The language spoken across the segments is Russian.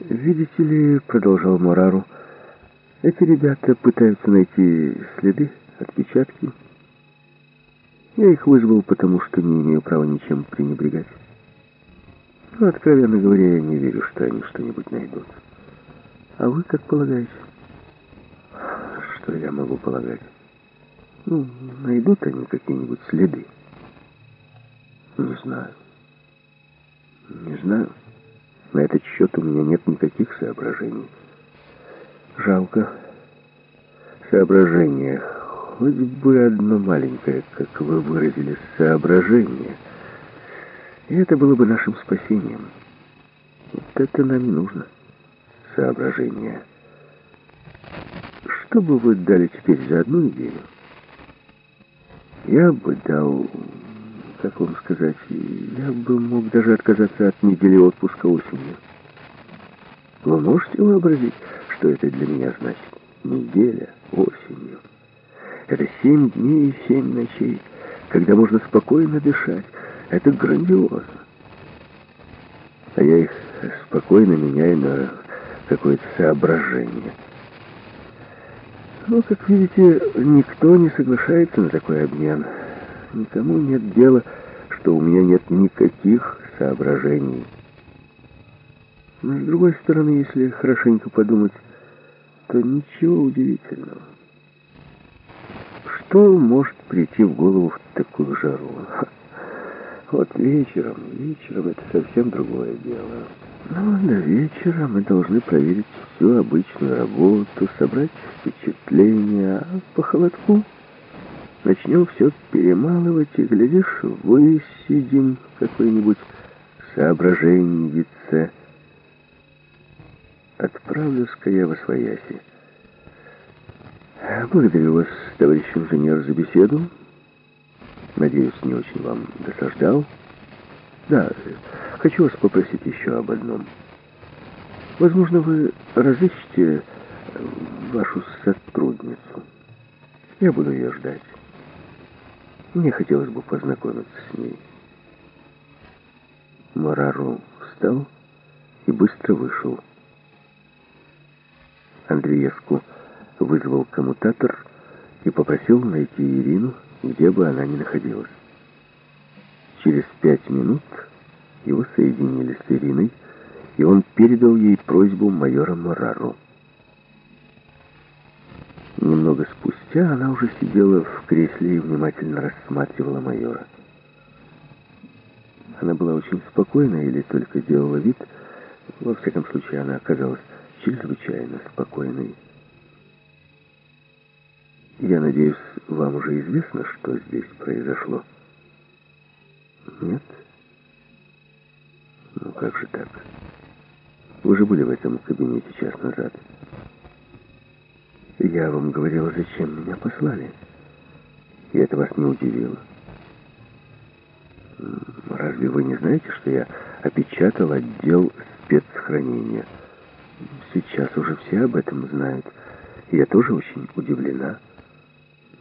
«Видите ли, — продолжал Морару, — эти ребята пытаются найти следы, отпечатки. Я их вызвал, потому что не имею права ничем пренебрегать. Но, откровенно говоря, я не верю, что они что-нибудь найдут. А вы как полагаете? Что я могу полагать? Ну, найдут они какие-нибудь следы? Не знаю. Не знаю. На этот счет у меня нет никаких соображений. Жалко. Соображение. Хоть бы одно маленькое, как вы выразились, соображение. И это было бы нашим спасением. Вот это нам нужно. Соображение. Что бы вы дали теперь за одну идею? Я бы дал как вам сказать, я бы мог даже отказаться от недели отпуска осенью. Вы можете вообразить, что это для меня значит? Неделя осенью. Это семь дней и семь ночей, когда можно спокойно дышать. Это грандиозно. А я их спокойно меняю на какое-то соображение. Но, как видите, никто не соглашается на такой обмен. Никому нет дела, что у меня нет никаких соображений. Но, с другой стороны, если хорошенько подумать, то ничего удивительного. Что может прийти в голову в такую жару? Вот вечером, вечером это совсем другое дело. Ну, до вечера мы должны проверить всю обычную работу, собрать впечатления, а по холодку Начнем все перемалывать, и, глядишь, высидим какое-нибудь соображеньице. Отправлюсь-ка я во свояси. Благодарю вас, товарищ инженер, за беседу. Надеюсь, не очень вам досаждал. Да, хочу вас попросить еще об одном. Возможно, вы разыщете вашу сотрудницу. Я буду ее ждать. Мне хотелось бы познакомиться с ней. Марару встал и быстро вышел. Андреевску вызвал коммутатор и попросил найти Ирину, где бы она ни находилась. Через пять минут его соединили с Ириной, и он передал ей просьбу майора Марару. Немного спустя она уже сидела в кресле и внимательно рассматривала майора. Она была очень спокойна или только делала вид. Во всяком случае, она оказалась чрезвычайно спокойной. Я надеюсь, вам уже известно, что здесь произошло? Нет? Ну как же так? Вы же были в этом кабинете час назад. Я вам говорил, зачем меня послали. И это вас не удивило. Разве вы не знаете, что я опечатал отдел спецхранения? Сейчас уже все об этом знают. Я тоже очень удивлена.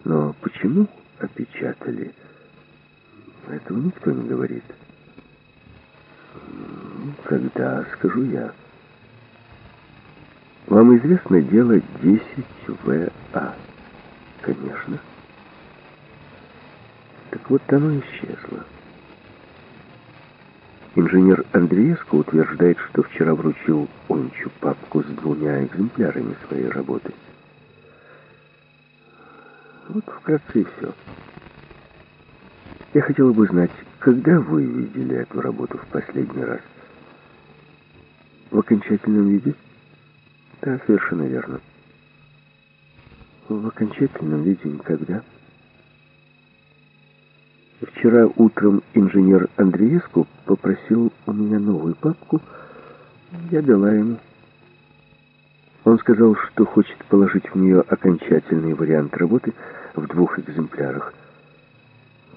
Но почему опечатали? Этого никто не говорит. Когда, скажу я. Вам известно дело 10ВА? Конечно. Так вот оно исчезло. Инженер Андреевско утверждает, что вчера вручил Ончу папку с двумя экземплярами своей работы. Вот вкратце и все. Я хотела бы знать, когда вы видели эту работу в последний раз? В окончательном виде? Да, совершенно верно. В окончательном виде никогда. Вчера утром инженер Андреевску попросил у меня новую папку. Я дала ему. Он сказал, что хочет положить в нее окончательный вариант работы в двух экземплярах.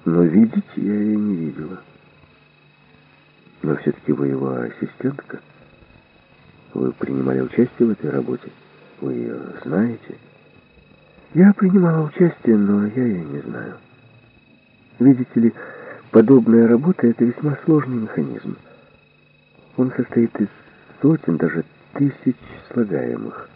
Но видеть я ее не видела. Но все-таки вы его ассистентка. Вы принимали участие в этой работе? Вы ее знаете? Я принимала участие, но я ее не знаю. Видите ли, подобная работа — это весьма сложный механизм. Он состоит из сотен, даже тысяч слагаемых.